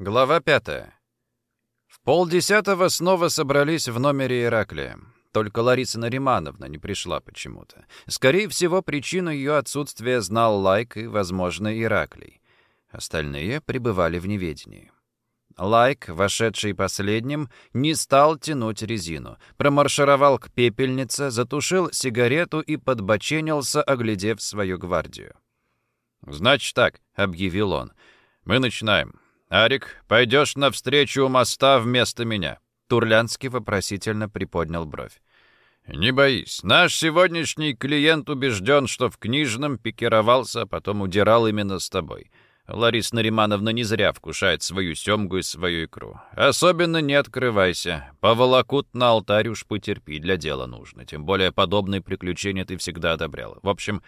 Глава пятая. В полдесятого снова собрались в номере Ираклия. Только Лариса Наримановна не пришла почему-то. Скорее всего, причину ее отсутствия знал Лайк и, возможно, Ираклий. Остальные пребывали в неведении. Лайк, вошедший последним, не стал тянуть резину. Промаршировал к пепельнице, затушил сигарету и подбоченился, оглядев свою гвардию. «Значит так», — объявил он, — «мы начинаем. «Арик, пойдешь навстречу у моста вместо меня?» Турлянский вопросительно приподнял бровь. «Не боись. Наш сегодняшний клиент убежден, что в книжном пикировался, а потом удирал именно с тобой. Лариса Наримановна не зря вкушает свою семгу и свою икру. Особенно не открывайся. Поволокут на алтарь уж потерпи, для дела нужно. Тем более подобные приключения ты всегда одобрял. В общем,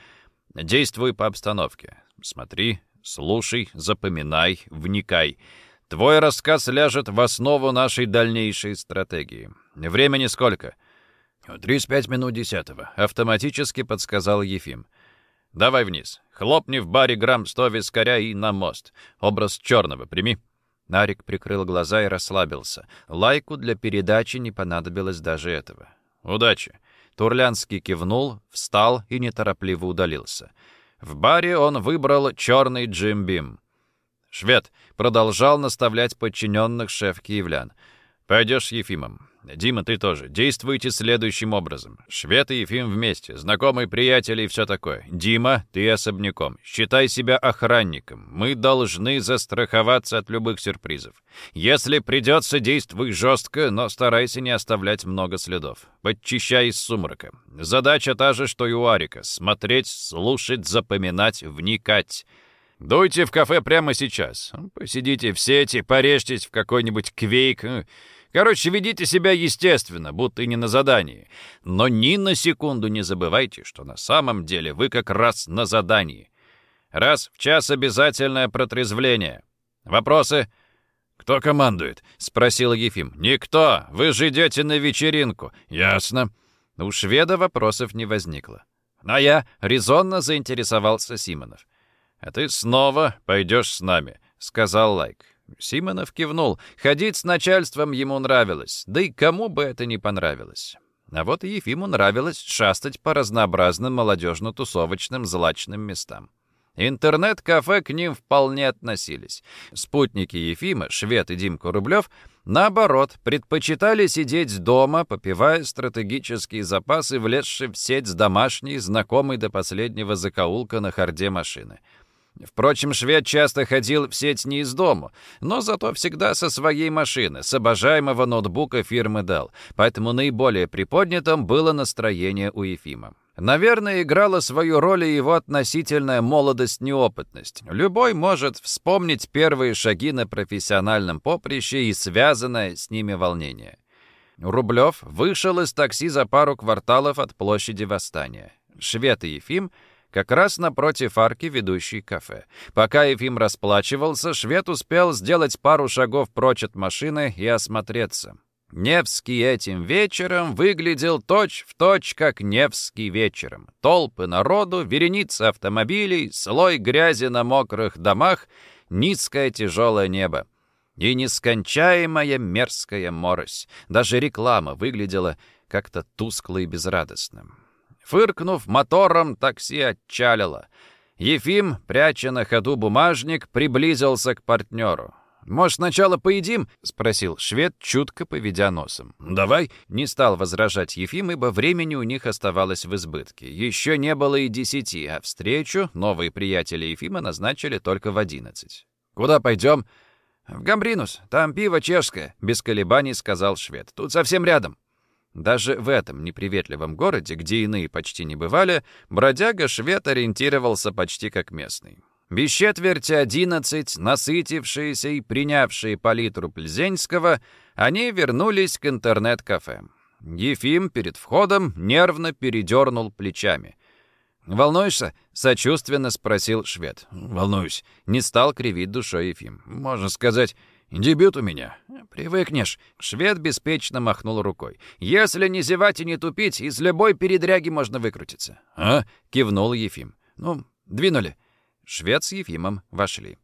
действуй по обстановке. Смотри, Слушай, запоминай, вникай. Твой рассказ ляжет в основу нашей дальнейшей стратегии. Времени сколько? «Тридцать пять минут десятого», — автоматически подсказал Ефим. «Давай вниз. Хлопни в баре грамм сто вискаря и на мост. Образ черного прими». Нарик прикрыл глаза и расслабился. Лайку для передачи не понадобилось даже этого. «Удачи!» Турлянский кивнул, встал и неторопливо удалился. В баре он выбрал черный джимбим. Швед продолжал наставлять подчиненных шеф-киевлян. «Пойдешь с Ефимом. Дима, ты тоже. Действуйте следующим образом. Швед и Ефим вместе, знакомые приятели и все такое. Дима, ты особняком. Считай себя охранником. Мы должны застраховаться от любых сюрпризов. Если придется, действуй жестко, но старайся не оставлять много следов. Подчищай из сумрака. Задача та же, что и у Арика. Смотреть, слушать, запоминать, вникать. Дуйте в кафе прямо сейчас. Посидите в сети, порежьтесь в какой-нибудь квейк. Короче, ведите себя естественно, будто и не на задании. Но ни на секунду не забывайте, что на самом деле вы как раз на задании. Раз в час обязательное протрезвление. Вопросы? «Кто командует?» — спросил Ефим. «Никто. Вы же идете на вечеринку». «Ясно». У шведа вопросов не возникло. А я резонно заинтересовался Симонов. «А ты снова пойдешь с нами», — сказал Лайк. Симонов кивнул. Ходить с начальством ему нравилось. Да и кому бы это не понравилось. А вот Ефиму нравилось шастать по разнообразным молодежно-тусовочным злачным местам. Интернет-кафе к ним вполне относились. Спутники Ефима, Швед и Димка Рублев, наоборот, предпочитали сидеть дома, попивая стратегические запасы, влезшие в сеть с домашней, знакомой до последнего закоулка на харде машины — Впрочем, швед часто ходил в сеть не из дому, но зато всегда со своей машины, с обожаемого ноутбука фирмы Dell, поэтому наиболее приподнятым было настроение у Ефима. Наверное, играла свою роль и его относительная молодость-неопытность. Любой может вспомнить первые шаги на профессиональном поприще и связанное с ними волнение. Рублев вышел из такси за пару кварталов от площади Восстания. Швед и Ефим — как раз напротив арки, ведущей кафе. Пока Ефим расплачивался, швед успел сделать пару шагов прочь от машины и осмотреться. Невский этим вечером выглядел точь-в-точь, точь, как Невский вечером. Толпы народу, вереница автомобилей, слой грязи на мокрых домах, низкое тяжелое небо. И нескончаемая мерзкая морось. Даже реклама выглядела как-то тускло и безрадостно. Фыркнув мотором, такси отчалило. Ефим, пряча на ходу бумажник, приблизился к партнеру. «Может, сначала поедим?» — спросил швед, чутко поведя носом. «Давай!» — не стал возражать Ефим, ибо времени у них оставалось в избытке. Еще не было и десяти, а встречу новые приятели Ефима назначили только в одиннадцать. «Куда пойдем?» «В Гамбринус. Там пиво чешское», — без колебаний сказал швед. «Тут совсем рядом». Даже в этом неприветливом городе, где иные почти не бывали, бродяга-швед ориентировался почти как местный. Без четверти одиннадцать, насытившиеся и принявшие палитру Пльзенского, они вернулись к интернет-кафе. Ефим перед входом нервно передернул плечами. «Волнуешься?» — сочувственно спросил швед. «Волнуюсь». Не стал кривить душой Ефим. «Можно сказать, Дебют у меня. Привыкнешь. Швед беспечно махнул рукой. Если не зевать и не тупить, из любой передряги можно выкрутиться. А? Кивнул Ефим. Ну, двинули. Швед с Ефимом вошли.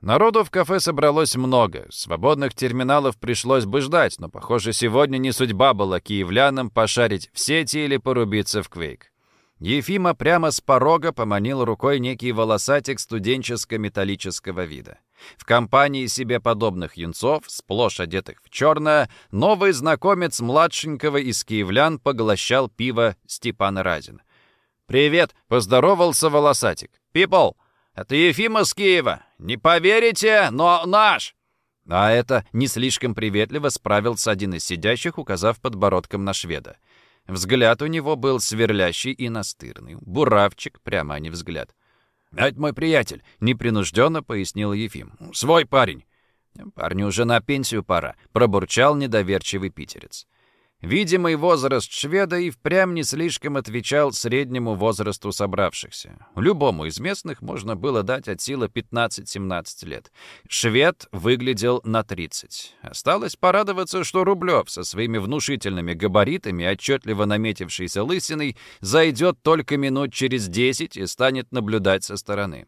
Народу в кафе собралось много. Свободных терминалов пришлось бы ждать, но, похоже, сегодня не судьба была киевлянам пошарить в сети или порубиться в квейк. Ефима прямо с порога поманил рукой некий волосатик студенческо-металлического вида. В компании себе подобных юнцов, сплошь одетых в черное, новый знакомец младшенького из киевлян поглощал пиво Степана Разин. «Привет!» — поздоровался волосатик. «Пипл, это Ефима с Киева. Не поверите, но наш!» А это не слишком приветливо справился один из сидящих, указав подбородком на шведа. Взгляд у него был сверлящий и настырный. Буравчик, прямо а не взгляд. «Это мой приятель», — непринужденно пояснил Ефим. «Свой парень». «Парню уже на пенсию пора», — пробурчал недоверчивый питерец. Видимый возраст шведа и впрямь не слишком отвечал среднему возрасту собравшихся. Любому из местных можно было дать от силы 15-17 лет. Швед выглядел на 30. Осталось порадоваться, что Рублев со своими внушительными габаритами, отчетливо наметившейся лысиной, зайдет только минут через 10 и станет наблюдать со стороны.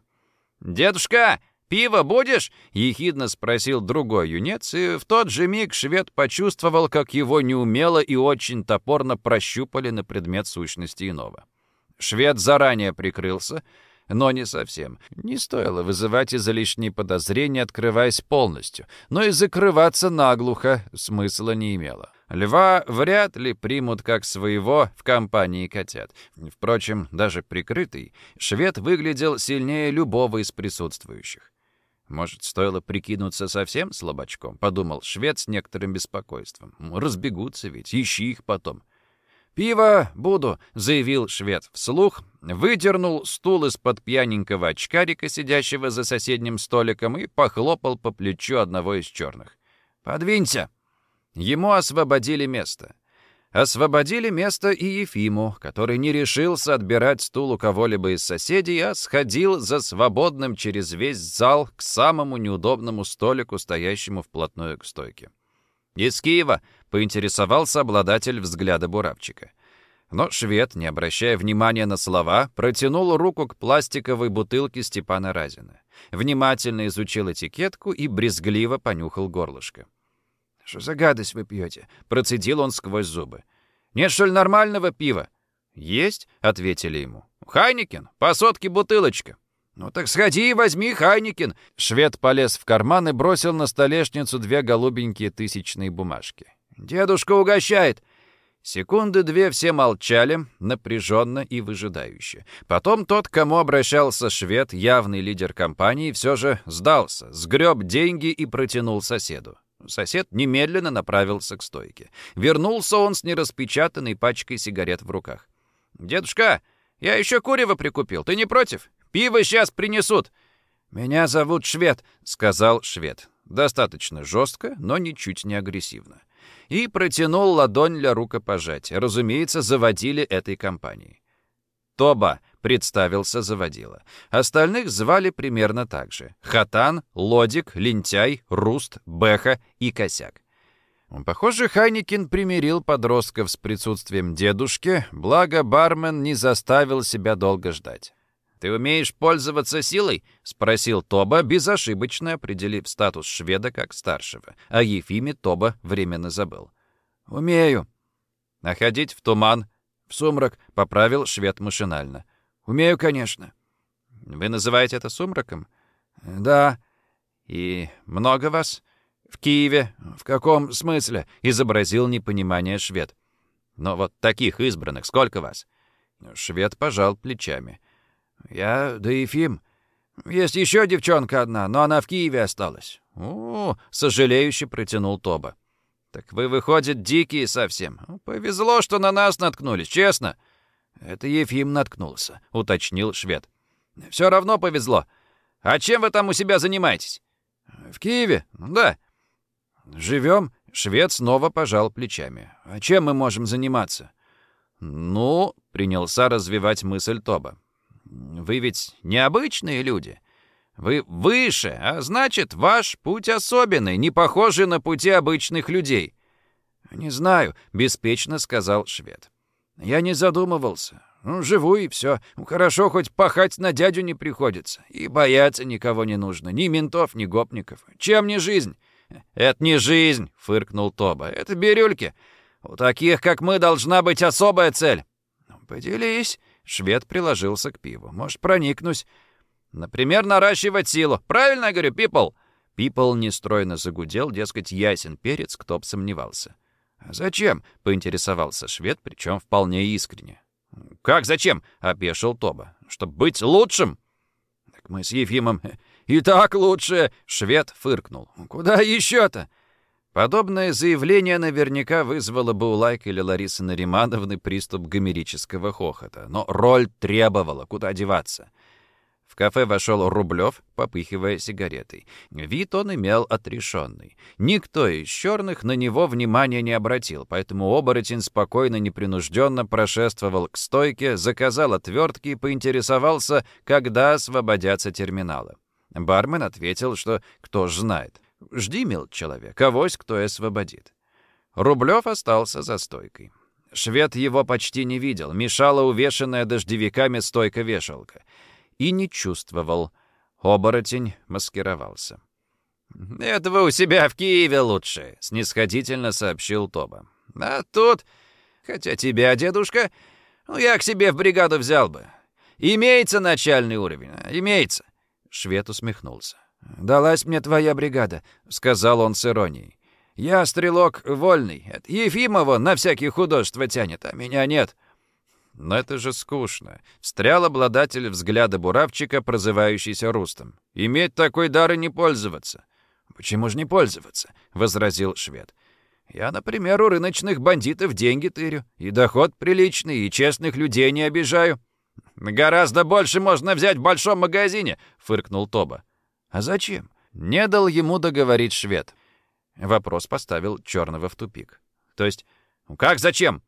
«Дедушка!» «Пиво будешь?» — ехидно спросил другой юнец, и в тот же миг швед почувствовал, как его неумело и очень топорно прощупали на предмет сущности иного. Швед заранее прикрылся, но не совсем. Не стоило вызывать излишние подозрения, открываясь полностью, но и закрываться наглухо смысла не имело. Льва вряд ли примут как своего в компании котят. Впрочем, даже прикрытый, швед выглядел сильнее любого из присутствующих. «Может, стоило прикинуться совсем слабачком?» — подумал швед с некоторым беспокойством. «Разбегутся ведь, ищи их потом». «Пиво буду», — заявил швед вслух, выдернул стул из-под пьяненького очкарика, сидящего за соседним столиком, и похлопал по плечу одного из черных. «Подвинься!» Ему освободили место. Освободили место и Ефиму, который не решился отбирать стул у кого-либо из соседей, а сходил за свободным через весь зал к самому неудобному столику, стоящему вплотную к стойке. «Из Киева», — поинтересовался обладатель взгляда буравчика. Но швед, не обращая внимания на слова, протянул руку к пластиковой бутылке Степана Разина. Внимательно изучил этикетку и брезгливо понюхал горлышко. «Что за гадость вы пьете?» — процедил он сквозь зубы. «Нет, что ли, нормального пива?» «Есть», — ответили ему. «Хайнекен, по сотке бутылочка». «Ну так сходи и возьми Хайнекен!» Швед полез в карман и бросил на столешницу две голубенькие тысячные бумажки. «Дедушка угощает!» Секунды две все молчали, напряженно и выжидающе. Потом тот, к кому обращался швед, явный лидер компании, все же сдался, сгреб деньги и протянул соседу. Сосед немедленно направился к стойке. Вернулся он с нераспечатанной пачкой сигарет в руках. «Дедушка, я еще курево прикупил. Ты не против? Пиво сейчас принесут». «Меня зовут Швед», — сказал Швед. Достаточно жестко, но ничуть не агрессивно. И протянул ладонь для рукопожатия. Разумеется, заводили этой компании. Тоба представился заводила. Остальных звали примерно так же. Хатан, Лодик, Лентяй, Руст, Беха и Косяк. Похоже, Хайникин примирил подростков с присутствием дедушки, благо бармен не заставил себя долго ждать. «Ты умеешь пользоваться силой?» — спросил Тоба, безошибочно определив статус шведа как старшего. А Ефиме Тоба временно забыл. «Умею». «Находить в туман?» «В сумрак», — поправил швед машинально. «Умею, конечно». «Вы называете это сумраком?» «Да». «И много вас?» «В Киеве». «В каком смысле?» — изобразил непонимание швед. «Но вот таких избранных сколько вас?» Швед пожал плечами. «Я да Ефим. Есть еще девчонка одна, но она в Киеве осталась». «О, сожалеюще протянул Тоба. «Так вы, выходит, дикие совсем. Повезло, что на нас наткнулись, честно». «Это Ефим наткнулся», — уточнил швед. «Все равно повезло. А чем вы там у себя занимаетесь?» «В Киеве? Да». «Живем?» — швед снова пожал плечами. «А чем мы можем заниматься?» «Ну», — принялся развивать мысль Тоба. «Вы ведь необычные люди. Вы выше, а значит, ваш путь особенный, не похожий на пути обычных людей». «Не знаю», — беспечно сказал швед. Я не задумывался. Ну, живу и все. Хорошо, хоть пахать на дядю не приходится. И бояться никого не нужно. Ни ментов, ни гопников. Чем не жизнь? Это не жизнь, фыркнул Тоба. Это бирюльки. У таких, как мы, должна быть особая цель. Ну, поделись. Швед приложился к пиву. Может, проникнусь. Например, наращивать силу. Правильно я говорю, Пипл? Пипл нестройно загудел, дескать, ясен перец, кто б сомневался. «А «Зачем?» — поинтересовался швед, причем вполне искренне. «Как зачем?» — опешил Тоба. «Чтобы быть лучшим?» «Так мы с Ефимом и так лучше!» — швед фыркнул. «Куда еще-то?» Подобное заявление наверняка вызвало бы у Лайка или Ларисы Наримановны приступ гомерического хохота. Но роль требовала, куда деваться. В кафе вошел Рублев, попыхивая сигаретой. Вид он имел отрешенный. Никто из черных на него внимания не обратил, поэтому оборотень спокойно, непринужденно прошествовал к стойке, заказал отвертки и поинтересовался, когда освободятся терминалы. Бармен ответил, что кто ж знает. «Жди, мил человек, авось кто освободит». Рублев остался за стойкой. Швед его почти не видел, мешала увешанная дождевиками стойка-вешалка и не чувствовал. Оборотень маскировался. «Это вы у себя в Киеве лучше», — снисходительно сообщил Тоба. «А тут, хотя тебя, дедушка, ну, я к себе в бригаду взял бы. Имеется начальный уровень, а? имеется». Швед усмехнулся. «Далась мне твоя бригада», — сказал он с иронией. «Я стрелок вольный. Это Ефимова на всякие художества тянет, а меня нет. Но это же скучно. Встрял обладатель взгляда буравчика, прозывающийся Рустом. Иметь такой дар и не пользоваться. «Почему же не пользоваться?» — возразил швед. «Я, например, у рыночных бандитов деньги тырю, и доход приличный, и честных людей не обижаю». «Гораздо больше можно взять в большом магазине», — фыркнул Тоба. «А зачем?» — не дал ему договорить швед. Вопрос поставил Черного в тупик. «То есть, как зачем?»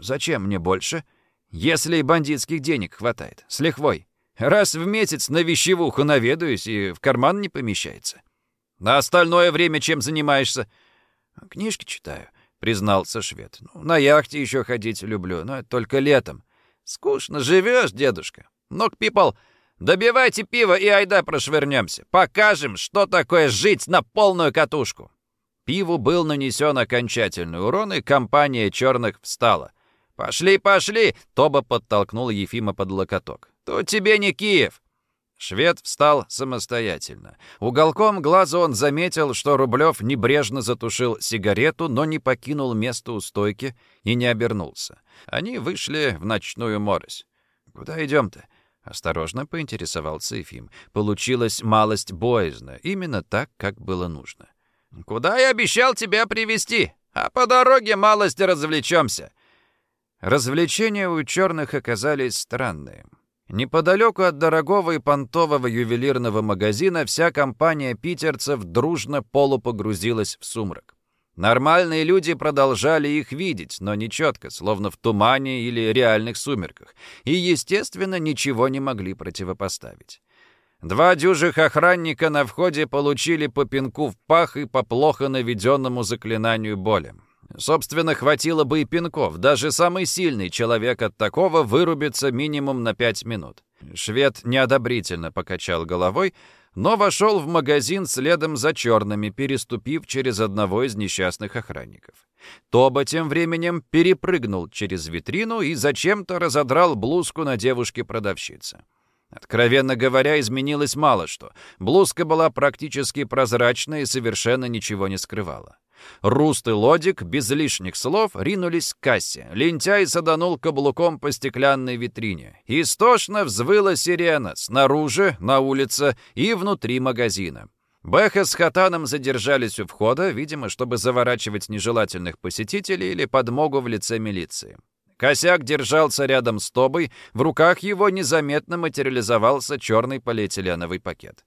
«Зачем мне больше?» Если бандитских денег хватает, с лихвой. Раз в месяц на вещевуху наведаюсь и в карман не помещается. На остальное время чем занимаешься? Книжки читаю, признался швед. Ну, на яхте еще ходить люблю, но только летом. Скучно живешь, дедушка. Ну, пипл, добивайте пиво и айда прошвырнемся. Покажем, что такое жить на полную катушку. Пиву был нанесен окончательный урон, и компания черных встала — «Пошли, пошли!» — Тоба подтолкнул Ефима под локоток. «Тут тебе не Киев!» Швед встал самостоятельно. Уголком глаза он заметил, что Рублев небрежно затушил сигарету, но не покинул место у стойки и не обернулся. Они вышли в ночную морось. «Куда идем-то?» — осторожно поинтересовался Ефим. Получилось малость боязно, именно так, как было нужно. «Куда я обещал тебя привести? А по дороге малость развлечемся. Развлечения у черных оказались странные. Неподалеку от дорогого и понтового ювелирного магазина вся компания питерцев дружно полупогрузилась в сумрак. Нормальные люди продолжали их видеть, но нечетко, словно в тумане или реальных сумерках, и, естественно, ничего не могли противопоставить. Два дюжих охранника на входе получили по пинку в пах и по плохо наведенному заклинанию боли. Собственно, хватило бы и пинков. Даже самый сильный человек от такого вырубится минимум на пять минут. Швед неодобрительно покачал головой, но вошел в магазин следом за черными, переступив через одного из несчастных охранников. Тоба тем временем перепрыгнул через витрину и зачем-то разодрал блузку на девушке-продавщице. Откровенно говоря, изменилось мало что. Блузка была практически прозрачной и совершенно ничего не скрывала. Руст и Лодик без лишних слов ринулись к кассе. Лентяй саданул каблуком по стеклянной витрине. Истошно взвыла сирена снаружи, на улице и внутри магазина. Бэха с Хатаном задержались у входа, видимо, чтобы заворачивать нежелательных посетителей или подмогу в лице милиции. Косяк держался рядом с Тобой, в руках его незаметно материализовался черный полиэтиленовый пакет.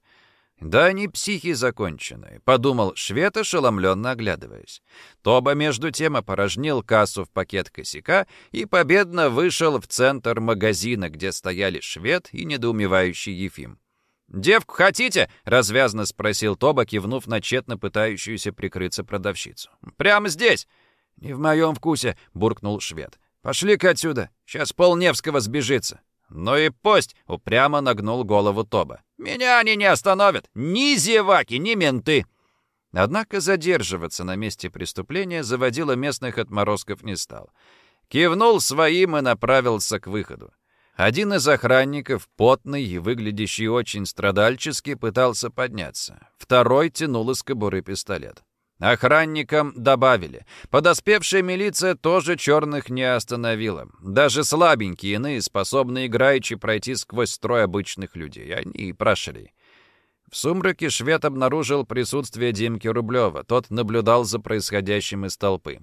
«Да они психи законченные», — подумал швед, ошеломленно оглядываясь. Тоба, между тем, опорожнил кассу в пакет косяка и победно вышел в центр магазина, где стояли швед и недоумевающий Ефим. «Девку хотите?» — развязно спросил Тоба, кивнув на тщетно пытающуюся прикрыться продавщицу. «Прямо здесь!» «Не в моем вкусе», — буркнул швед. «Пошли-ка отсюда, сейчас пол Невского сбежится». «Ну и пусть!» — упрямо нагнул голову Тоба. «Меня они не остановят! Ни зеваки, ни менты!» Однако задерживаться на месте преступления заводила местных отморозков не стал. Кивнул своим и направился к выходу. Один из охранников, потный и выглядящий очень страдальчески, пытался подняться. Второй тянул из кобуры пистолет. Охранникам добавили. Подоспевшая милиция тоже черных не остановила. Даже слабенькие иные способны играючи пройти сквозь строй обычных людей. Они и прошли. В сумраке швед обнаружил присутствие Димки Рублева. Тот наблюдал за происходящим из толпы.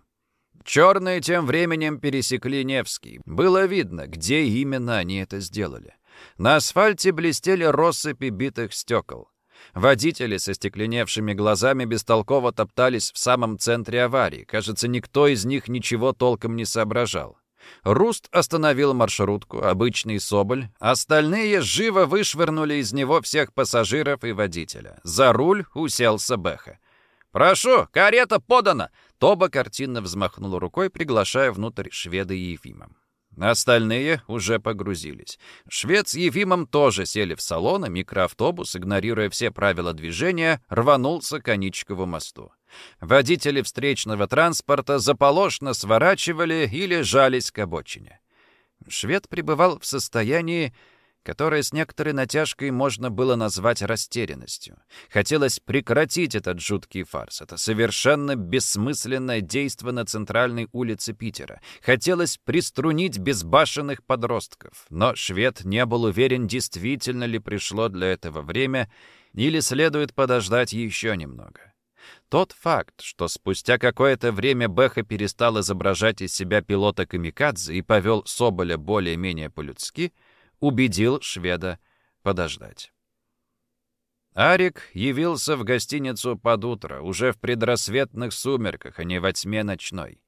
Черные тем временем пересекли Невский. Было видно, где именно они это сделали. На асфальте блестели россыпи битых стекол. Водители со стекленевшими глазами бестолково топтались в самом центре аварии. Кажется, никто из них ничего толком не соображал. Руст остановил маршрутку, обычный Соболь. Остальные живо вышвырнули из него всех пассажиров и водителя. За руль уселся Бэха. «Прошу, карета подана!» Тоба картинно взмахнул рукой, приглашая внутрь шведа и Ефима. Остальные уже погрузились. Швед с Ефимом тоже сели в салон, а микроавтобус, игнорируя все правила движения, рванулся к Аничкову мосту. Водители встречного транспорта заполошно сворачивали или жались к обочине. Швед пребывал в состоянии, которое с некоторой натяжкой можно было назвать растерянностью. Хотелось прекратить этот жуткий фарс, это совершенно бессмысленное действо на центральной улице Питера. Хотелось приструнить безбашенных подростков, но швед не был уверен, действительно ли пришло для этого время или следует подождать еще немного. Тот факт, что спустя какое-то время Бэха перестал изображать из себя пилота Камикадзе и повел Соболя более-менее по-людски, убедил шведа подождать. Арик явился в гостиницу под утро, уже в предрассветных сумерках, а не во тьме ночной.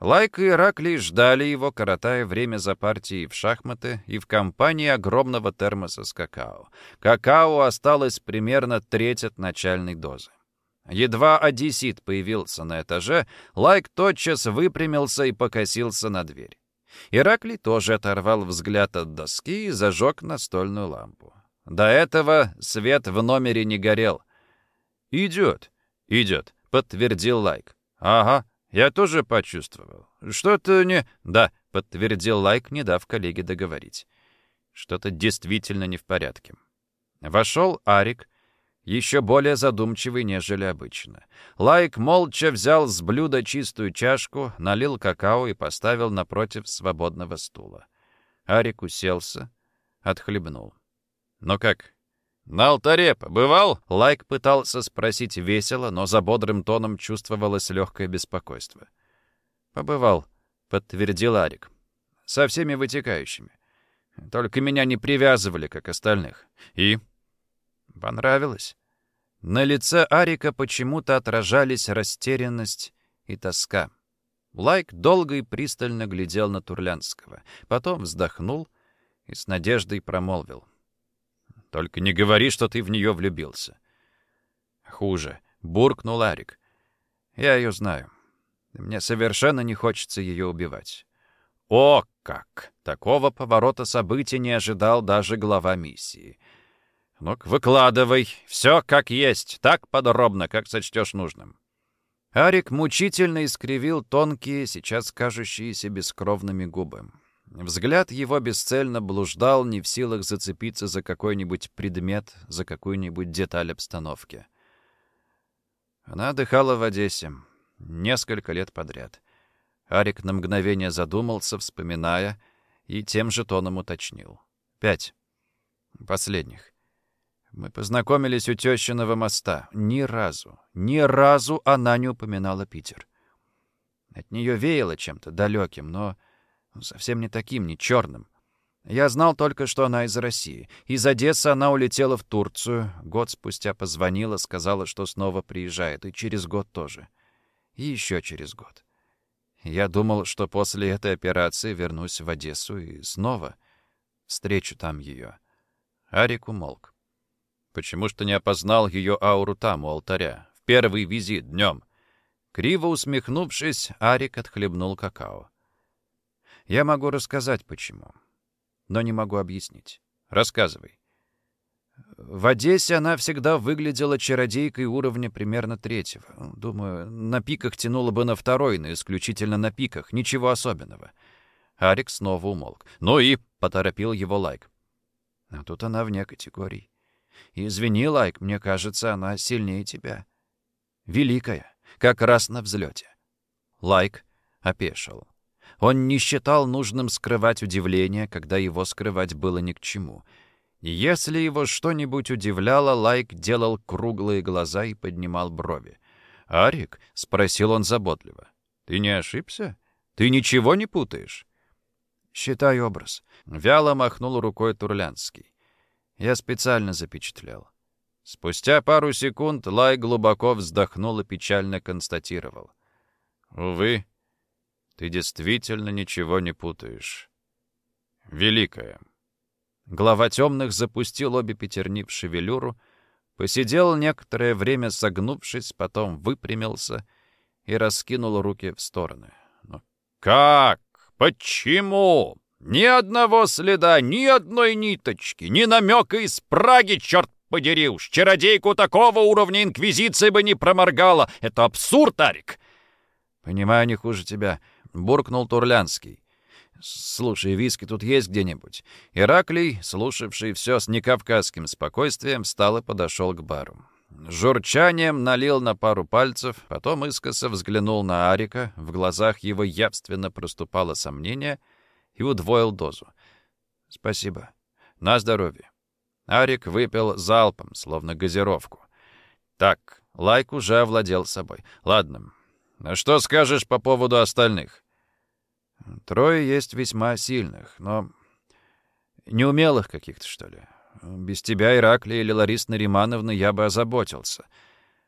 Лайк и Ираклий ждали его, коротая время за партией в шахматы и в компании огромного термоса с какао. Какао осталось примерно треть от начальной дозы. Едва одессит появился на этаже, Лайк тотчас выпрямился и покосился на дверь. Ираклий тоже оторвал взгляд от доски и зажег настольную лампу. До этого свет в номере не горел. «Идет, идет», — подтвердил Лайк. «Ага, я тоже почувствовал. Что-то не...» «Да», — подтвердил Лайк, не дав коллеге договорить. «Что-то действительно не в порядке». Вошел Арик, еще более задумчивый, нежели обычно. Лайк молча взял с блюда чистую чашку, налил какао и поставил напротив свободного стула. Арик уселся, отхлебнул. «Ну как, на алтаре побывал?» Лайк пытался спросить весело, но за бодрым тоном чувствовалось легкое беспокойство. «Побывал», — подтвердил Арик. «Со всеми вытекающими. Только меня не привязывали, как остальных. И...» Понравилось. На лице Арика почему-то отражались растерянность и тоска. Лайк долго и пристально глядел на Турлянского, потом вздохнул и с надеждой промолвил. «Только не говори, что ты в нее влюбился». «Хуже», — буркнул Арик. «Я ее знаю. Мне совершенно не хочется ее убивать». «О, как!» Такого поворота событий не ожидал даже глава миссии — ну-ка, выкладывай. Все как есть, так подробно, как сочтешь нужным. Арик мучительно искривил тонкие, сейчас кажущиеся бескровными губы. Взгляд его бесцельно блуждал, не в силах зацепиться за какой-нибудь предмет, за какую-нибудь деталь обстановки. Она отдыхала в Одессе несколько лет подряд. Арик на мгновение задумался, вспоминая, и тем же тоном уточнил. Пять. Последних. Мы познакомились у тещиного моста. Ни разу, ни разу она не упоминала Питер. От нее веяло чем-то далеким, но совсем не таким, не черным. Я знал только, что она из России. Из Одессы она улетела в Турцию. Год спустя позвонила, сказала, что снова приезжает. И через год тоже. И еще через год. Я думал, что после этой операции вернусь в Одессу и снова встречу там ее. Арик умолк. Почему ж ты не опознал ее ауру там, у алтаря, в первый визит днем?» Криво усмехнувшись, Арик отхлебнул какао. Я могу рассказать, почему, но не могу объяснить. Рассказывай. В Одессе она всегда выглядела чародейкой уровня примерно третьего. Думаю, на пиках тянула бы на второй, но исключительно на пиках. Ничего особенного. Арик снова умолк. «Ну и...» — поторопил его Лайк. А тут она вне категорий. Извини, Лайк, мне кажется, она сильнее тебя. Великая, как раз на взлете. Лайк опешил. Он не считал нужным скрывать удивление, когда его скрывать было ни к чему. если его что-нибудь удивляло, Лайк делал круглые глаза и поднимал брови. «Арик?» — спросил он заботливо. «Ты не ошибся? Ты ничего не путаешь?» «Считай образ». Вяло махнул рукой Турлянский. Я специально запечатлел. Спустя пару секунд Лай глубоко вздохнул и печально констатировал. «Увы, ты действительно ничего не путаешь. Великая». Глава темных запустил обе пятерни в шевелюру, посидел некоторое время согнувшись, потом выпрямился и раскинул руки в стороны. «Ну, «Как? Почему? Ни одного следа, ни одной ниточки, ни намека из Праги, черт подери уж! Чародейку такого уровня Инквизиции бы не проморгала! Это абсурд, Арик!» «Понимаю, не хуже тебя», — буркнул Турлянский. «Слушай, виски тут есть где-нибудь?» Ираклий, слушавший все с некавказским спокойствием, встал и подошел к бару. Журчанием налил на пару пальцев, потом искоса взглянул на Арика, в глазах его явственно проступало сомнение и удвоил дозу. «Спасибо. На здоровье». Арик выпил залпом, словно газировку. «Так, Лайк уже овладел собой. Ладно, а что скажешь по поводу остальных?» «Трое есть весьма сильных, но неумелых каких-то, что ли. Без тебя, Ираклия или Ларисы Наримановны, я бы озаботился.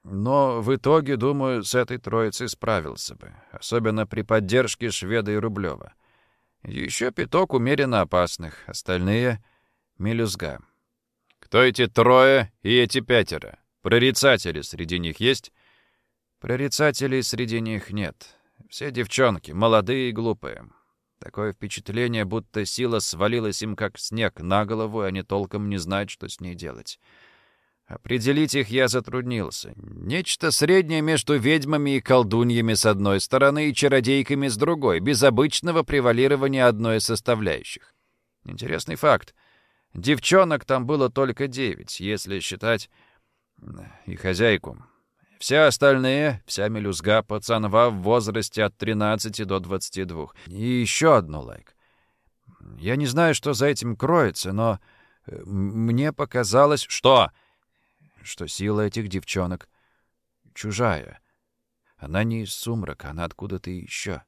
Но в итоге, думаю, с этой троицей справился бы, особенно при поддержке Шведа и Рублева. Еще пяток умеренно опасных, остальные — мелюзга. Кто эти трое и эти пятеро? Прорицатели среди них есть? Прорицателей среди них нет. Все девчонки, молодые и глупые. Такое впечатление, будто сила свалилась им как снег на голову, и они толком не знают, что с ней делать. Определить их я затруднился. Нечто среднее между ведьмами и колдуньями с одной стороны и чародейками с другой, без обычного превалирования одной из составляющих. Интересный факт. Девчонок там было только девять, если считать и хозяйку. Все остальные, вся мелюзга, пацанва в возрасте от 13 до 22. И еще одно лайк. Я не знаю, что за этим кроется, но э, мне показалось... Что? Что сила этих девчонок чужая. Она не из сумрака, она откуда-то еще.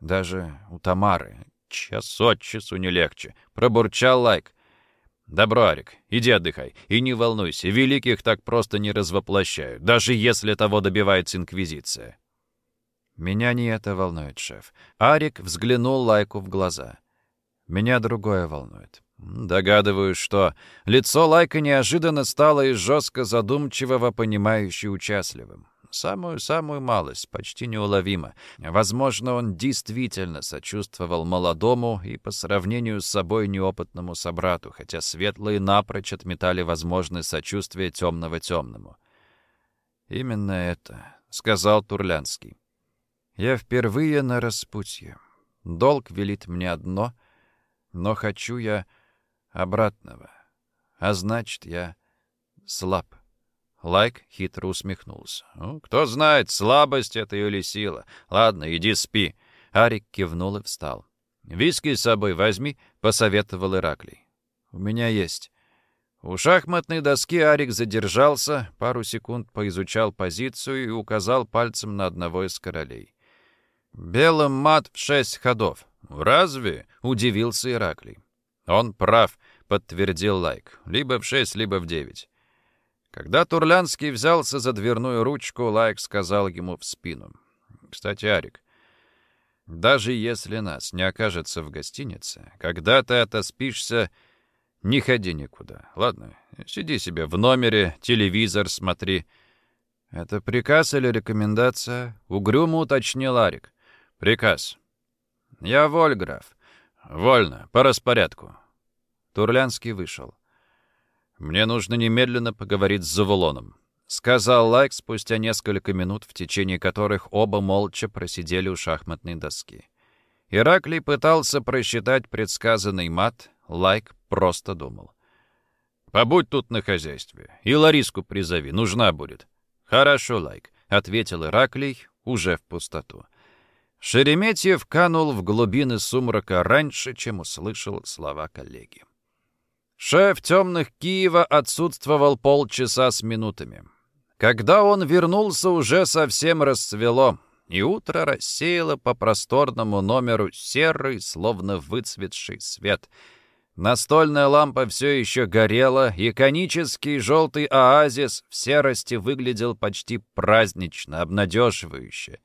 Даже у Тамары. Час от часу не легче. Пробурчал лайк. «Добро, Арик, иди отдыхай. И не волнуйся, великих так просто не развоплощают, даже если того добивается Инквизиция». «Меня не это волнует, шеф». Арик взглянул Лайку в глаза. «Меня другое волнует». Догадываюсь, что лицо Лайка неожиданно стало из жестко задумчивого, понимающе участливым. Самую-самую малость, почти неуловимо. Возможно, он действительно сочувствовал молодому и по сравнению с собой неопытному собрату, хотя светлые напрочь отметали возможность сочувствия темного темному. «Именно это», — сказал Турлянский. «Я впервые на распутье. Долг велит мне одно, но хочу я обратного, а значит, я слаб». Лайк хитро усмехнулся. «Ну, кто знает, слабость это или сила. Ладно, иди спи». Арик кивнул и встал. «Виски с собой возьми», — посоветовал Ираклий. «У меня есть». У шахматной доски Арик задержался, пару секунд поизучал позицию и указал пальцем на одного из королей. «Белым мат в шесть ходов». «Разве?» — удивился Ираклий. «Он прав», — подтвердил Лайк. «Либо в шесть, либо в девять». Когда Турлянский взялся за дверную ручку, Лайк сказал ему в спину. «Кстати, Арик, даже если нас не окажется в гостинице, когда ты отоспишься, не ходи никуда. Ладно, сиди себе в номере, телевизор смотри». «Это приказ или рекомендация?» — угрюмо уточнил Арик. «Приказ». «Я воль, граф. «Вольно, по распорядку». Турлянский вышел. «Мне нужно немедленно поговорить с Завулоном», — сказал Лайк спустя несколько минут, в течение которых оба молча просидели у шахматной доски. Ираклий пытался просчитать предсказанный мат, Лайк просто думал. «Побудь тут на хозяйстве. И Лариску призови, нужна будет». «Хорошо, Лайк», — ответил Ираклий уже в пустоту. Шереметьев канул в глубины сумрака раньше, чем услышал слова коллеги. Шеф темных Киева отсутствовал полчаса с минутами. Когда он вернулся, уже совсем рассвело, и утро рассеяло по просторному номеру серый, словно выцветший свет — Настольная лампа все еще горела, и конический желтый оазис в серости выглядел почти празднично, обнадеживающе.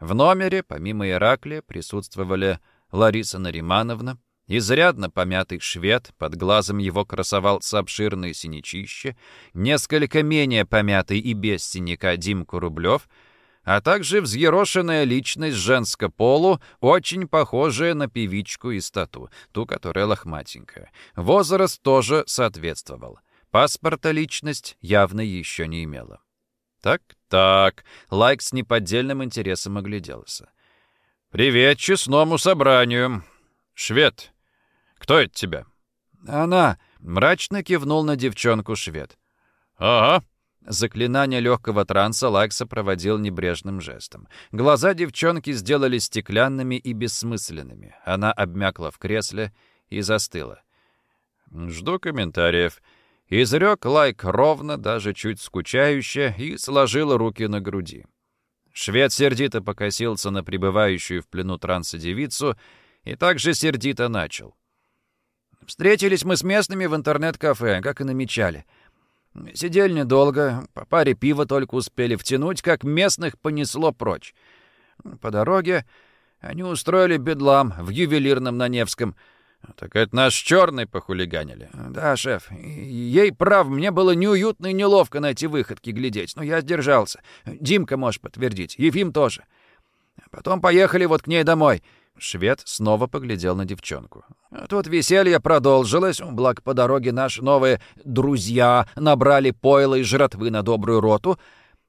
В номере, помимо Ираклия, присутствовали Лариса Наримановна, изрядно помятый швед, под глазом его красовался обширное синячище, несколько менее помятый и без синяка Димку Рублев — а также взъерошенная личность женского полу, очень похожая на певичку из тату, ту, которая лохматенькая. Возраст тоже соответствовал. Паспорта личность явно еще не имела. Так-так, Лайк с неподдельным интересом огляделся. «Привет честному собранию. Швед, кто это тебя?» «Она», — мрачно кивнул на девчонку швед. «Ага, Заклинание легкого транса Лакса проводил небрежным жестом. Глаза девчонки сделались стеклянными и бессмысленными. Она обмякла в кресле и застыла. «Жду комментариев». Изрек Лайк ровно, даже чуть скучающе, и сложил руки на груди. Швед сердито покосился на пребывающую в плену транса девицу и также сердито начал. «Встретились мы с местными в интернет-кафе, как и намечали». Сидели недолго, по паре пива только успели втянуть, как местных понесло прочь. По дороге они устроили бедлам в ювелирном на Невском. Так это наш черный похулиганили. Да, шеф. Ей прав, мне было неуютно и неловко на эти выходки глядеть, но я сдержался. Димка можешь подтвердить, Ефим тоже. Потом поехали вот к ней домой — Швед снова поглядел на девчонку. Тут веселье продолжилось, благо по дороге наши новые «друзья» набрали пойло и жратвы на добрую роту,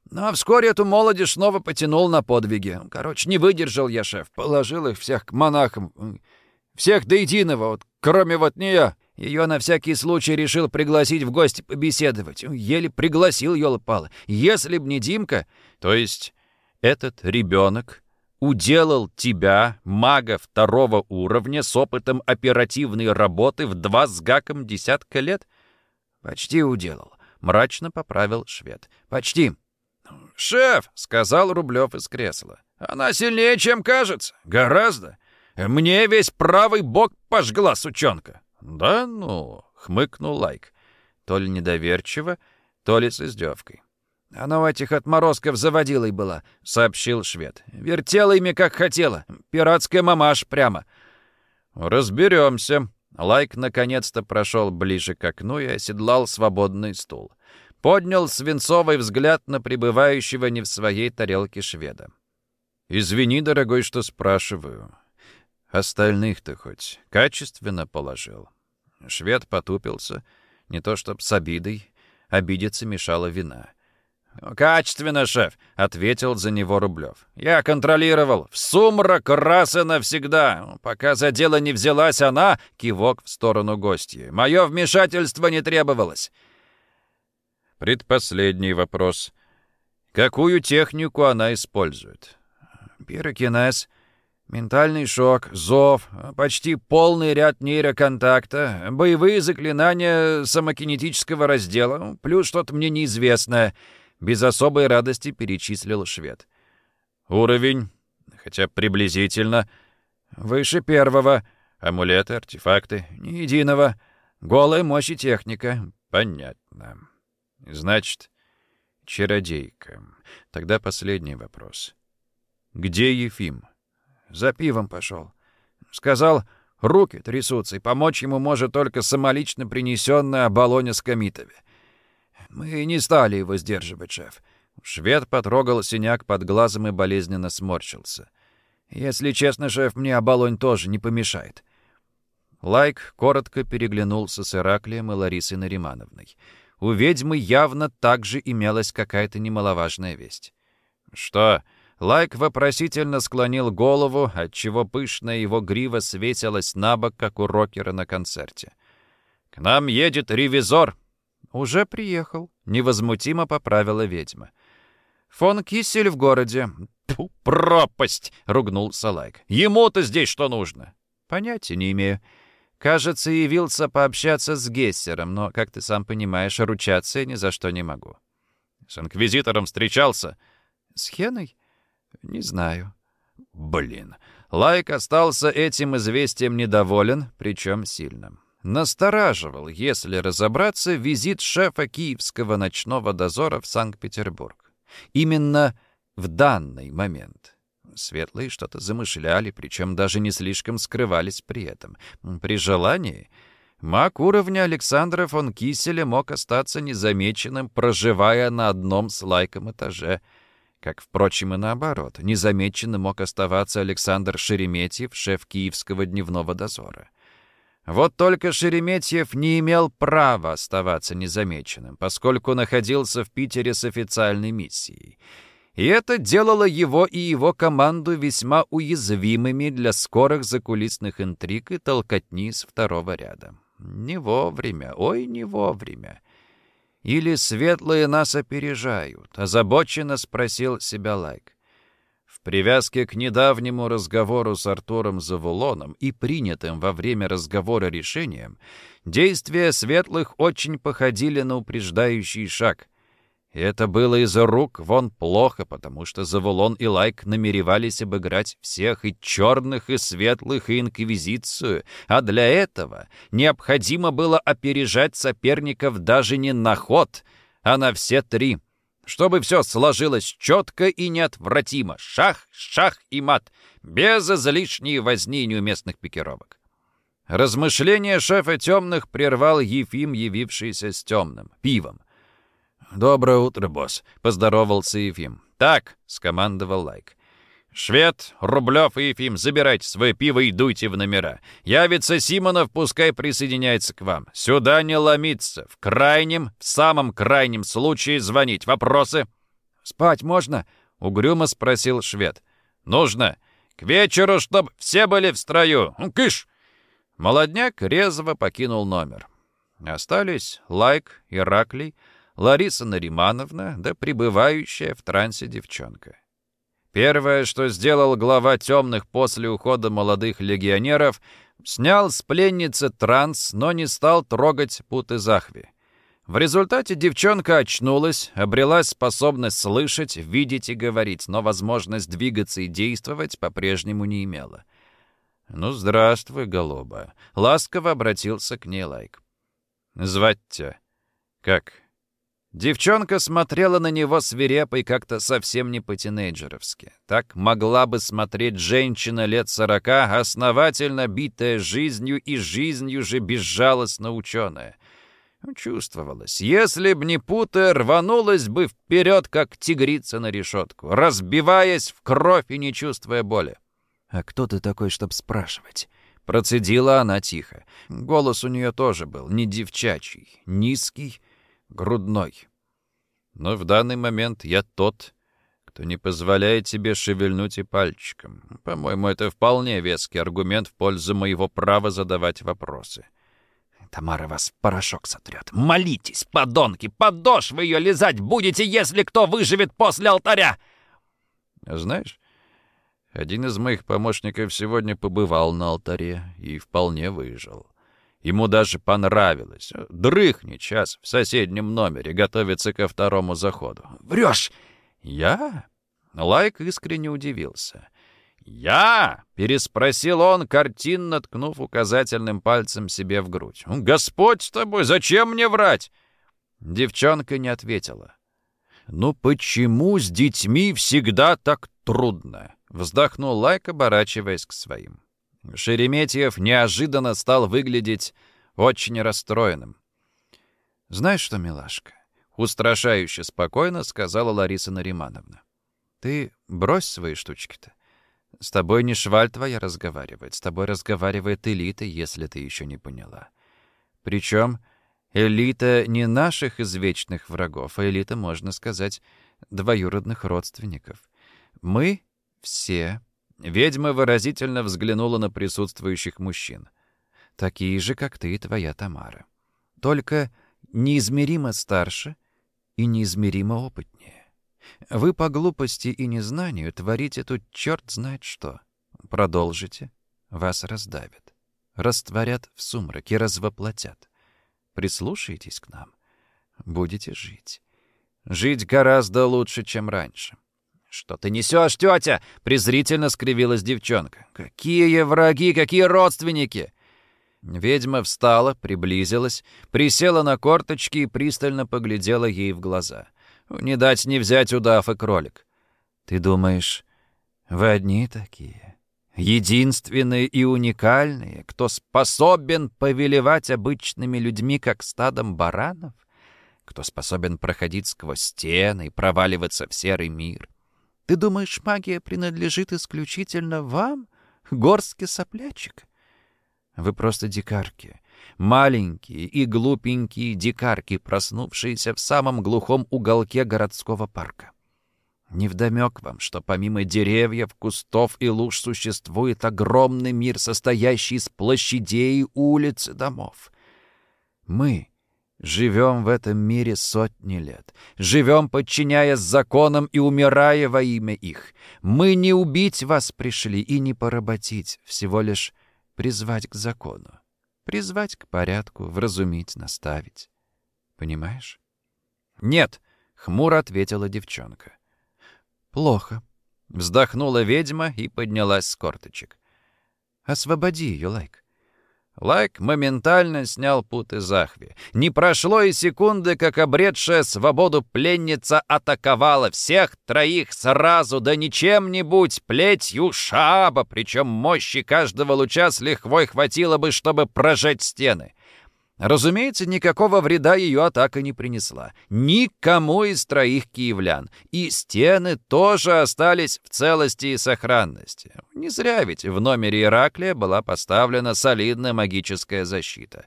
но вскоре эту молодежь снова потянул на подвиги. Короче, не выдержал я, шеф, положил их всех к монахам. Всех до единого, вот, кроме вот нее. Ее на всякий случай решил пригласить в гости побеседовать. Еле пригласил, елы-палы. Если б не Димка... То есть этот ребенок уделал тебя, мага второго уровня, с опытом оперативной работы в два с гаком десятка лет? Почти уделал. Мрачно поправил швед. Почти. «Шеф!» — сказал Рублев из кресла. «Она сильнее, чем кажется. Гораздо. Мне весь правый бок пожгла, сучонка». «Да ну!» — хмыкнул Лайк. То ли недоверчиво, то ли с издевкой. «Она у этих отморозков заводилой была», — сообщил швед. «Вертела ими, как хотела. Пиратская мамаш прямо». «Разберемся». Лайк наконец-то прошел ближе к окну и оседлал свободный стул. Поднял свинцовый взгляд на пребывающего не в своей тарелке шведа. «Извини, дорогой, что спрашиваю. Остальных-то хоть качественно положил?» Швед потупился, не то чтоб с обидой, обидеться мешала вина. «Качественно, шеф», — ответил за него Рублев. «Я контролировал. В сумрак раз и навсегда. Пока за дело не взялась она...» — кивок в сторону гостья. «Мое вмешательство не требовалось». Предпоследний вопрос. Какую технику она использует? Пирокинез, ментальный шок, зов, почти полный ряд нейроконтакта, боевые заклинания самокинетического раздела, плюс что-то мне неизвестное — без особой радости перечислил швед. «Уровень, хотя приблизительно, выше первого. Амулеты, артефакты, ни единого. Голая мощь и техника». «Понятно. Значит, чародейка. Тогда последний вопрос. Где Ефим?» «За пивом пошел. Сказал, руки трясутся, и помочь ему может только самолично принесенная оболоня с комитами. Мы не стали его сдерживать, шеф. Швед потрогал синяк под глазом и болезненно сморщился. Если честно, шеф, мне оболонь тоже не помешает. Лайк коротко переглянулся с Ираклием и Ларисой Наримановной. У ведьмы явно также имелась какая-то немаловажная весть. «Что?» Лайк вопросительно склонил голову, отчего пышная его грива свесилась на бок, как у рокера на концерте. «К нам едет ревизор!» «Уже приехал», — невозмутимо поправила ведьма. «Фон Киссель в городе». «Тьфу, пропасть!» — ругнулся Лайк. «Ему-то здесь что нужно?» «Понятия не имею. Кажется, явился пообщаться с Гессером, но, как ты сам понимаешь, ручаться я ни за что не могу». «С инквизитором встречался?» «С Хеной? Не знаю». «Блин». Лайк остался этим известием недоволен, причем сильно. Настораживал, если разобраться, визит шефа Киевского ночного дозора в Санкт-Петербург. Именно в данный момент. Светлые что-то замышляли, причем даже не слишком скрывались при этом. При желании маг уровня Александра фон Киселя мог остаться незамеченным, проживая на одном с лайком этаже. Как, впрочем, и наоборот, незамеченным мог оставаться Александр Шереметьев, шеф Киевского дневного дозора. Вот только Шереметьев не имел права оставаться незамеченным, поскольку находился в Питере с официальной миссией — и это делало его и его команду весьма уязвимыми для скорых закулисных интриг и толкотни с второго ряда. Не вовремя, ой, не вовремя. Или светлые нас опережают, озабоченно спросил себя Лайк. В привязке к недавнему разговору с Артуром Завулоном и принятым во время разговора решением, действия светлых очень походили на упреждающий шаг. Это было из-за рук вон плохо, потому что Завулон и Лайк намеревались обыграть всех, и черных, и светлых, и инквизицию, а для этого необходимо было опережать соперников даже не на ход, а на все три, чтобы все сложилось четко и неотвратимо, шах, шах и мат, без излишней возни и неуместных пикировок. Размышления шефа темных прервал Ефим, явившийся с темным, пивом. «Доброе утро, босс», — поздоровался Ефим. «Так», — скомандовал Лайк. «Швед, Рублев и Ефим, забирайте свое пиво и дуйте в номера. Явится Симонов, пускай присоединяется к вам. Сюда не ломиться. В крайнем, в самом крайнем случае звонить. Вопросы?» «Спать можно?» — угрюмо спросил швед. «Нужно. К вечеру, чтоб все были в строю. Кыш!» Молодняк резво покинул номер. Остались Лайк, Ираклий, Лариса Наримановна, да пребывающая в трансе девчонка. Первое, что сделал глава темных после ухода молодых легионеров, снял с пленницы транс, но не стал трогать путы захви. В результате девчонка очнулась, обрела способность слышать, видеть и говорить, но возможность двигаться и действовать по-прежнему не имела. «Ну, здравствуй, голуба!» — ласково обратился к ней Лайк. «Звать тебя?» «Как?» Девчонка смотрела на него свирепо и как-то совсем не по-тинейджеровски. Так могла бы смотреть женщина лет сорока, основательно битая жизнью и жизнью же безжалостно ученая. Чувствовалось, если б не пута, рванулась бы вперед, как тигрица на решетку, разбиваясь в кровь и не чувствуя боли. «А кто ты такой, чтоб спрашивать?» Процедила она тихо. Голос у нее тоже был не девчачий, низкий, грудной. Но в данный момент я тот, кто не позволяет себе шевельнуть и пальчиком. По-моему, это вполне веский аргумент в пользу моего права задавать вопросы. Тамара вас порошок сотрет. Молитесь, подонки, подошвы ее лизать будете, если кто выживет после алтаря. Знаешь, один из моих помощников сегодня побывал на алтаре и вполне выжил. Ему даже понравилось. Дрыхни час в соседнем номере, готовится ко второму заходу. «Врешь!» «Я?» Лайк искренне удивился. «Я?» — переспросил он, картинно ткнув указательным пальцем себе в грудь. «Господь с тобой, зачем мне врать?» Девчонка не ответила. «Ну почему с детьми всегда так трудно?» — вздохнул Лайк, оборачиваясь к своим. Шереметьев неожиданно стал выглядеть очень расстроенным. «Знаешь что, милашка?» — устрашающе спокойно сказала Лариса Наримановна. «Ты брось свои штучки-то. С тобой не шваль твоя разговаривает, с тобой разговаривает элита, если ты еще не поняла. Причем элита не наших извечных врагов, а элита, можно сказать, двоюродных родственников. Мы все... Ведьма выразительно взглянула на присутствующих мужчин. Такие же, как ты и твоя Тамара. Только неизмеримо старше и неизмеримо опытнее. Вы по глупости и незнанию творите тут черт знает что. Продолжите, вас раздавят, растворят в сумраке, развоплотят. Прислушайтесь к нам, будете жить. Жить гораздо лучше, чем раньше. «Что ты несешь, тетя?» — презрительно скривилась девчонка. «Какие враги, какие родственники!» Ведьма встала, приблизилась, присела на корточки и пристально поглядела ей в глаза. Не дать не взять удав и кролик. «Ты думаешь, вы одни такие? Единственные и уникальные, кто способен повелевать обычными людьми, как стадом баранов? Кто способен проходить сквозь стены и проваливаться в серый мир? Ты думаешь, магия принадлежит исключительно вам, горстке соплячек?» Вы просто дикарки. Маленькие и глупенькие дикарки, проснувшиеся в самом глухом уголке городского парка. Невдомек вам, что помимо деревьев, кустов и луж существует огромный мир, состоящий из площадей, улиц и домов. Мы живем в этом мире сотни лет, живем, подчиняясь законам и умирая во имя их. Мы не убить вас пришли и не поработить, всего лишь призвать к закону, призвать к порядку, вразумить, наставить. Понимаешь? «Нет», — хмуро ответила девчонка. «Плохо», — вздохнула ведьма и поднялась с корточек. «Освободи ее, Лайк. Лайк моментально снял путы захви. Не прошло и секунды, как обретшая свободу пленница атаковала всех троих сразу, да не чем-нибудь, плетью Шааба, причем мощи каждого луча с лихвой хватило бы, чтобы прожечь стены. Разумеется, никакого вреда ее атака не принесла. Никому из троих киевлян. И стены тоже остались в целости и сохранности. Не зря ведь в номере Ираклия была поставлена солидная магическая защита.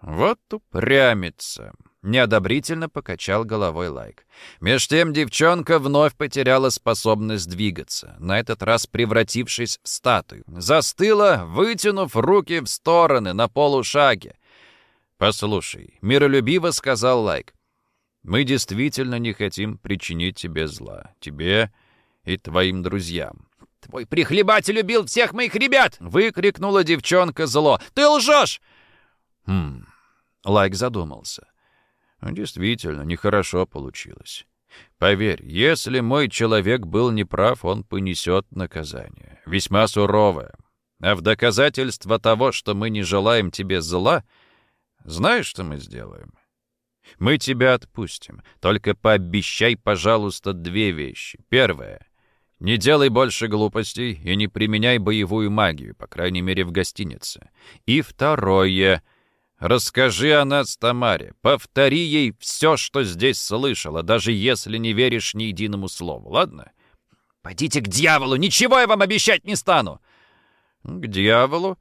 Вот упрямится. Неодобрительно покачал головой Лайк. Меж тем девчонка вновь потеряла способность двигаться, на этот раз превратившись в статую. Застыла, вытянув руки в стороны на полушаге. «Послушай», — миролюбиво сказал Лайк, «мы действительно не хотим причинить тебе зла, тебе и твоим друзьям». «Твой прихлебатель убил всех моих ребят!» — выкрикнула девчонка зло. «Ты лжешь!» «Хм...» — Лайк задумался. «Действительно, нехорошо получилось. Поверь, если мой человек был неправ, он понесет наказание. Весьма суровое. А в доказательство того, что мы не желаем тебе зла, — знаешь, что мы сделаем? Мы тебя отпустим. Только пообещай, пожалуйста, две вещи. Первое. Не делай больше глупостей и не применяй боевую магию, по крайней мере, в гостинице. И второе. Расскажи о нас Тамаре. Повтори ей все, что здесь слышала, даже если не веришь ни единому слову, ладно? Пойдите к дьяволу, ничего я вам обещать не стану. К дьяволу?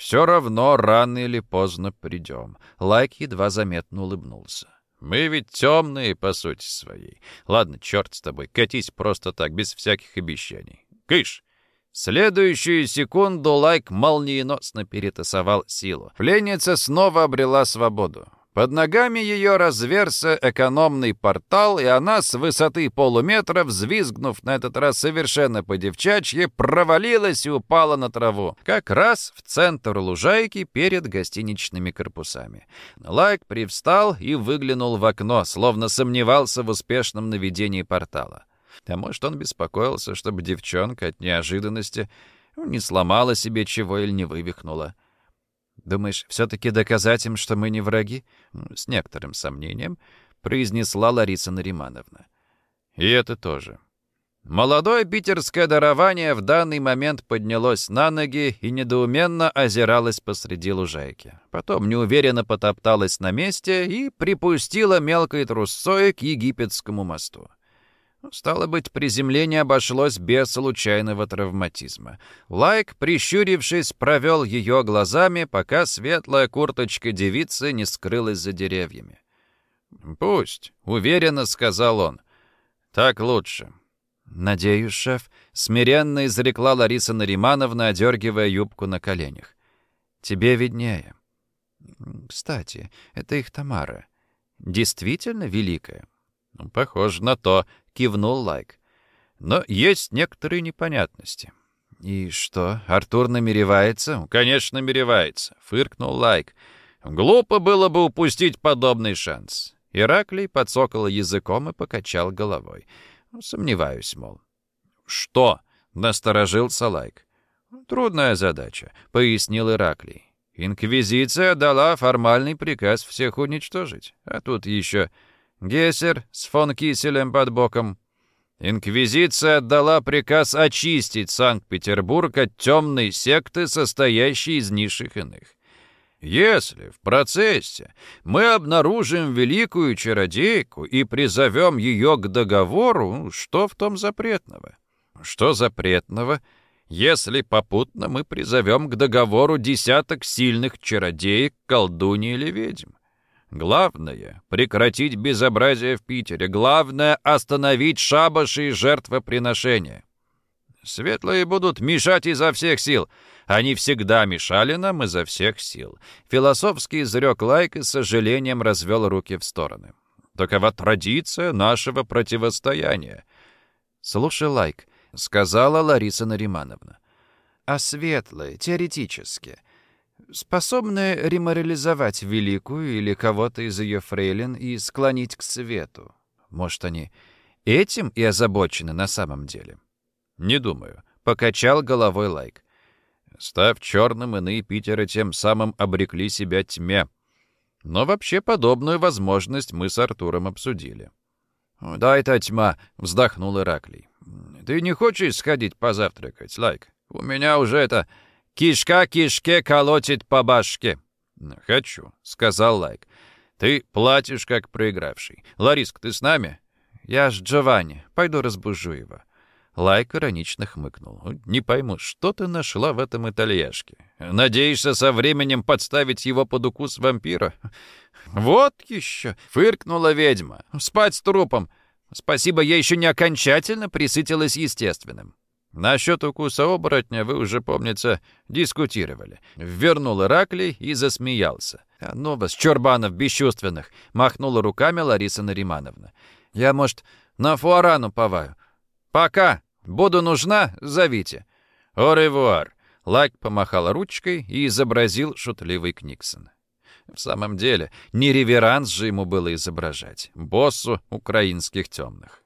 Все равно рано или поздно придем. Лайк едва заметно улыбнулся. Мы ведь темные, по сути своей. Ладно, черт с тобой, катись просто так, без всяких обещаний. Кыш! следующую секунду Лайк молниеносно перетасовал силу. Пленница снова обрела свободу. Под ногами ее разверзся экономный портал, и она с высоты полуметра, взвизгнув на этот раз совершенно по-девчачьи, провалилась и упала на траву, как раз в центр лужайки перед гостиничными корпусами. Лайк привстал и выглянул в окно, словно сомневался в успешном наведении портала. А может, он беспокоился, чтобы девчонка от неожиданности не сломала себе чего или не вывихнула. Думаешь, все-таки доказать им, что мы не враги? С некоторым сомнением произнесла Лариса Наримановна. И это тоже. Молодое питерское дарование в данный момент поднялось на ноги и недоуменно озиралось посреди лужайки. Потом неуверенно потопталось на месте и припустило мелкой трусцой к египетскому мосту. Стало быть, приземление обошлось без случайного травматизма. Лайк, прищурившись, провел ее глазами, пока светлая курточка девицы не скрылась за деревьями. «Пусть», — уверенно сказал он. «Так лучше». «Надеюсь, шеф», — смиренно изрекла Лариса Наримановна, одергивая юбку на коленях. «Тебе виднее». «Кстати, это их Тамара. Действительно великая?» «Похоже на то», — кивнул Лайк. «Но есть некоторые непонятности». «И что, Артур намеревается?» «Конечно, намеревается», — фыркнул Лайк. «Глупо было бы упустить подобный шанс». Ираклий поцокал языком и покачал головой. «Сомневаюсь, мол». «Что?» — насторожился Лайк. «Трудная задача», — пояснил Ираклий. «Инквизиция дала формальный приказ всех уничтожить. А тут еще Гессер с фон Киселем под боком. Инквизиция отдала приказ очистить Санкт-Петербург от темной секты, состоящей из низших иных. Если в процессе мы обнаружим великую чародейку и призовем ее к договору, что в том запретного? Что запретного, если попутно мы призовем к договору десяток сильных чародеек, колдуней или ведьм? Главное — прекратить безобразие в Питере. Главное — остановить шабаши и жертвоприношения. Светлые будут мешать изо всех сил. Они всегда мешали нам изо всех сил. Философский изрек Лайк и с сожалением развел руки в стороны. Такова традиция нашего противостояния. «Слушай, Лайк», — сказала Лариса Наримановна. «А светлые, теоретически, способны реморализовать великую или кого-то из ее фрейлин и склонить к свету. Может, они этим и озабочены на самом деле? Не думаю. Покачал головой Лайк. Став черным, иные Питера тем самым обрекли себя тьме. Но вообще подобную возможность мы с Артуром обсудили. «Да, это тьма», — вздохнул Ираклий. «Ты не хочешь сходить позавтракать, Лайк? У меня уже это Кишка кишке колотит по башке». «Хочу», — сказал Лайк. «Ты платишь, как проигравший. Лариска, ты с нами?» «Я ж Джованни. Пойду разбужу его». Лайк иронично хмыкнул. «Не пойму, что ты нашла в этом итальяшке? Надеешься со временем подставить его под укус вампира?» «Вот еще!» — фыркнула ведьма. «Спать с трупом. Спасибо, я еще не окончательно присытилась естественным». Насчет укуса оборотня вы уже, помнится, дискутировали. Вернул Ираклий и засмеялся. А ну вас, чурбанов бесчувственных! Махнула руками Лариса Наримановна. Я, может, на фуарану поваю. Пока! Буду нужна, зовите. О-ревуар! Лайк помахал ручкой и изобразил шутливый Книксон. В самом деле, не реверанс же ему было изображать. Боссу украинских темных.